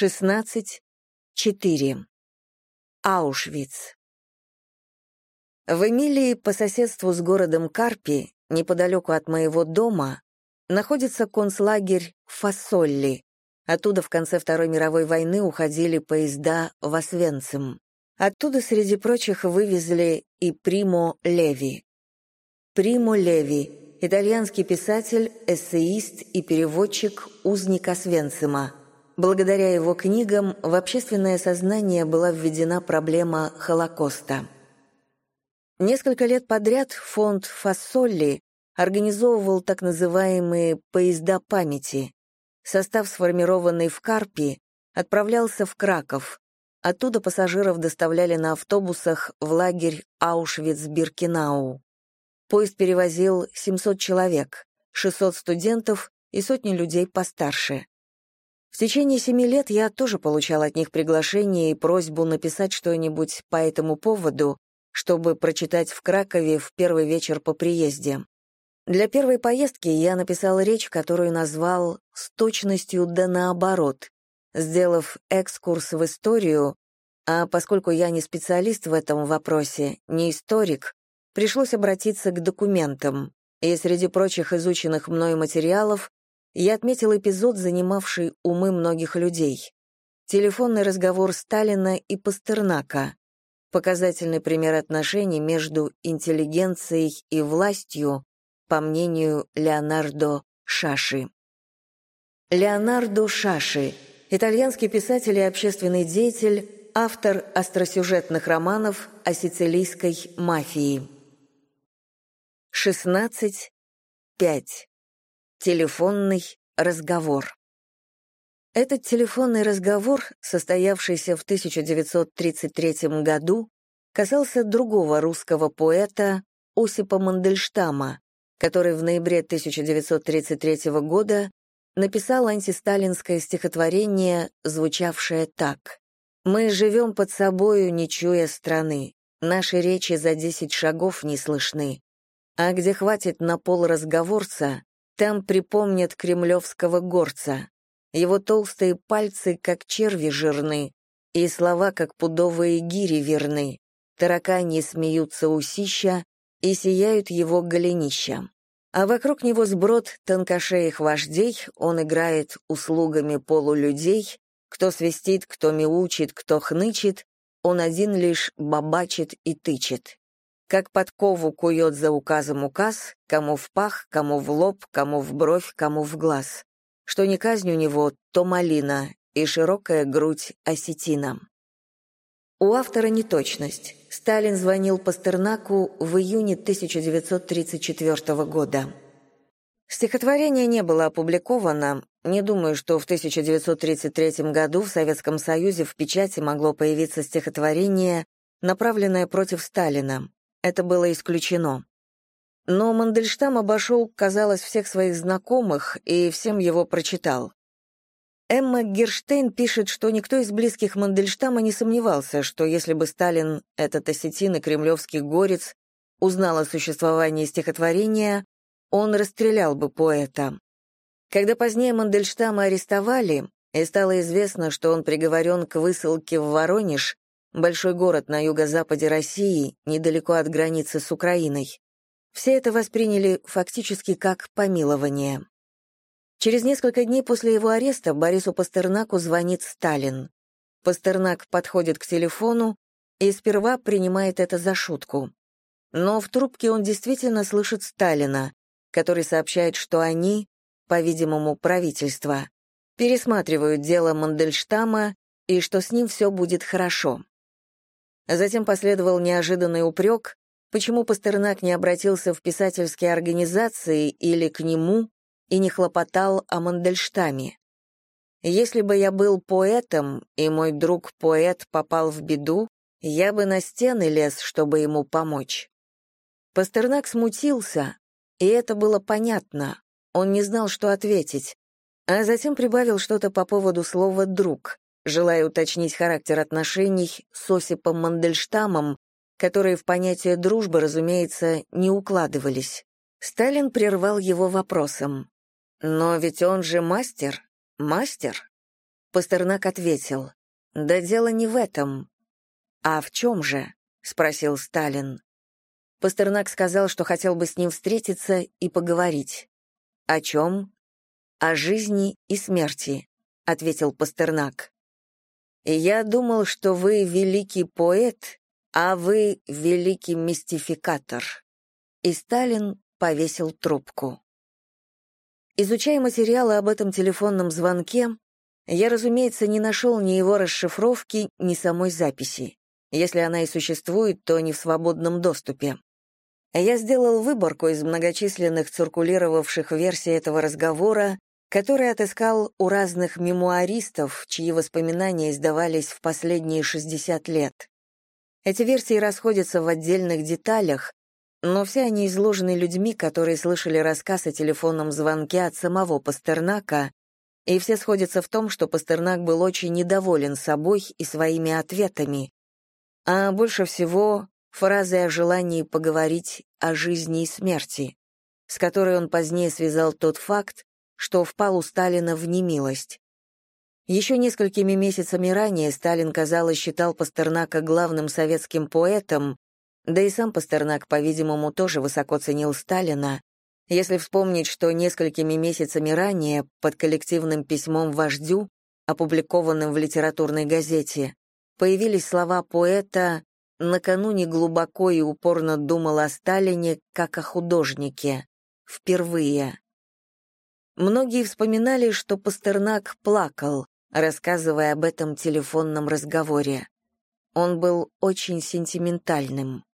16.4. Аушвиц. В Эмилии по соседству с городом Карпи, неподалеку от моего дома, находится концлагерь Фасолли. Оттуда в конце Второй мировой войны уходили поезда в Освенцим. Оттуда, среди прочих, вывезли и Примо Леви. Примо Леви — итальянский писатель, эссеист и переводчик «Узник Освенцима», Благодаря его книгам в общественное сознание была введена проблема Холокоста. Несколько лет подряд фонд Фассолли организовывал так называемые «поезда памяти». Состав, сформированный в Карпи, отправлялся в Краков. Оттуда пассажиров доставляли на автобусах в лагерь Аушвиц-Биркенау. Поезд перевозил 700 человек, 600 студентов и сотни людей постарше. В течение семи лет я тоже получал от них приглашение и просьбу написать что-нибудь по этому поводу, чтобы прочитать в Кракове в первый вечер по приезде. Для первой поездки я написал речь, которую назвал «С точностью да наоборот», сделав экскурс в историю, а поскольку я не специалист в этом вопросе, не историк, пришлось обратиться к документам, и среди прочих изученных мной материалов я отметил эпизод, занимавший умы многих людей. Телефонный разговор Сталина и Пастернака. Показательный пример отношений между интеллигенцией и властью, по мнению Леонардо Шаши. Леонардо Шаши – итальянский писатель и общественный деятель, автор остросюжетных романов о сицилийской мафии. 16.5. Телефонный разговор. Этот телефонный разговор, состоявшийся в 1933 году, касался другого русского поэта Осипа Мандельштама, который в ноябре 1933 года написал антисталинское стихотворение, звучавшее так. «Мы живем под собою, не чуя страны, наши речи за десять шагов не слышны, а где хватит на пол разговорца, там припомнят кремлевского горца. Его толстые пальцы, как черви жирны, и слова, как пудовые гири верны. Таракани смеются усища и сияют его голенища. А вокруг него сброд тонкошеих вождей, он играет услугами полулюдей, кто свистит, кто мяучит, кто хнычет, он один лишь бабачит и тычет как подкову кует за указом указ, кому в пах, кому в лоб, кому в бровь, кому в глаз. Что не казнь у него, то малина, и широкая грудь осетина. У автора неточность. Сталин звонил Пастернаку в июне 1934 года. Стихотворение не было опубликовано. Не думаю, что в 1933 году в Советском Союзе в печати могло появиться стихотворение, направленное против Сталина это было исключено. Но Мандельштам обошел, казалось, всех своих знакомых и всем его прочитал. Эмма Герштейн пишет, что никто из близких Мандельштама не сомневался, что если бы Сталин, этот осетин и кремлевский горец, узнал о существовании стихотворения, он расстрелял бы поэта. Когда позднее Мандельштама арестовали, и стало известно, что он приговорен к высылке в Воронеж, большой город на юго-западе России, недалеко от границы с Украиной. Все это восприняли фактически как помилование. Через несколько дней после его ареста Борису Пастернаку звонит Сталин. Пастернак подходит к телефону и сперва принимает это за шутку. Но в трубке он действительно слышит Сталина, который сообщает, что они, по-видимому, правительство, пересматривают дело Мандельштама и что с ним все будет хорошо. Затем последовал неожиданный упрек, почему Пастернак не обратился в писательские организации или к нему и не хлопотал о Мандельштаме. Если бы я был поэтом, и мой друг-поэт попал в беду, я бы на стены лез, чтобы ему помочь. Пастернак смутился, и это было понятно. Он не знал, что ответить, а затем прибавил что-то по поводу слова «друг», желая уточнить характер отношений с Осипом Мандельштамом, которые в понятие дружбы, разумеется, не укладывались. Сталин прервал его вопросом. «Но ведь он же мастер, мастер». Пастернак ответил, «Да дело не в этом». «А в чем же?» — спросил Сталин. Пастернак сказал, что хотел бы с ним встретиться и поговорить. «О чем?» «О жизни и смерти», — ответил Пастернак. «Я думал, что вы великий поэт, а вы великий мистификатор». И Сталин повесил трубку. Изучая материалы об этом телефонном звонке, я, разумеется, не нашел ни его расшифровки, ни самой записи. Если она и существует, то не в свободном доступе. Я сделал выборку из многочисленных циркулировавших версий этого разговора, который отыскал у разных мемуаристов, чьи воспоминания издавались в последние 60 лет. Эти версии расходятся в отдельных деталях, но все они изложены людьми, которые слышали рассказ о телефонном звонке от самого Пастернака, и все сходятся в том, что Пастернак был очень недоволен собой и своими ответами, а больше всего фразой о желании поговорить о жизни и смерти, с которой он позднее связал тот факт, что впал у Сталина в немилость. Еще несколькими месяцами ранее Сталин, казалось, считал Пастернака главным советским поэтом, да и сам Пастернак, по-видимому, тоже высоко ценил Сталина, если вспомнить, что несколькими месяцами ранее под коллективным письмом вождю, опубликованным в литературной газете, появились слова поэта «Накануне глубоко и упорно думал о Сталине, как о художнике. Впервые». Многие вспоминали, что Пастернак плакал, рассказывая об этом телефонном разговоре. Он был очень сентиментальным.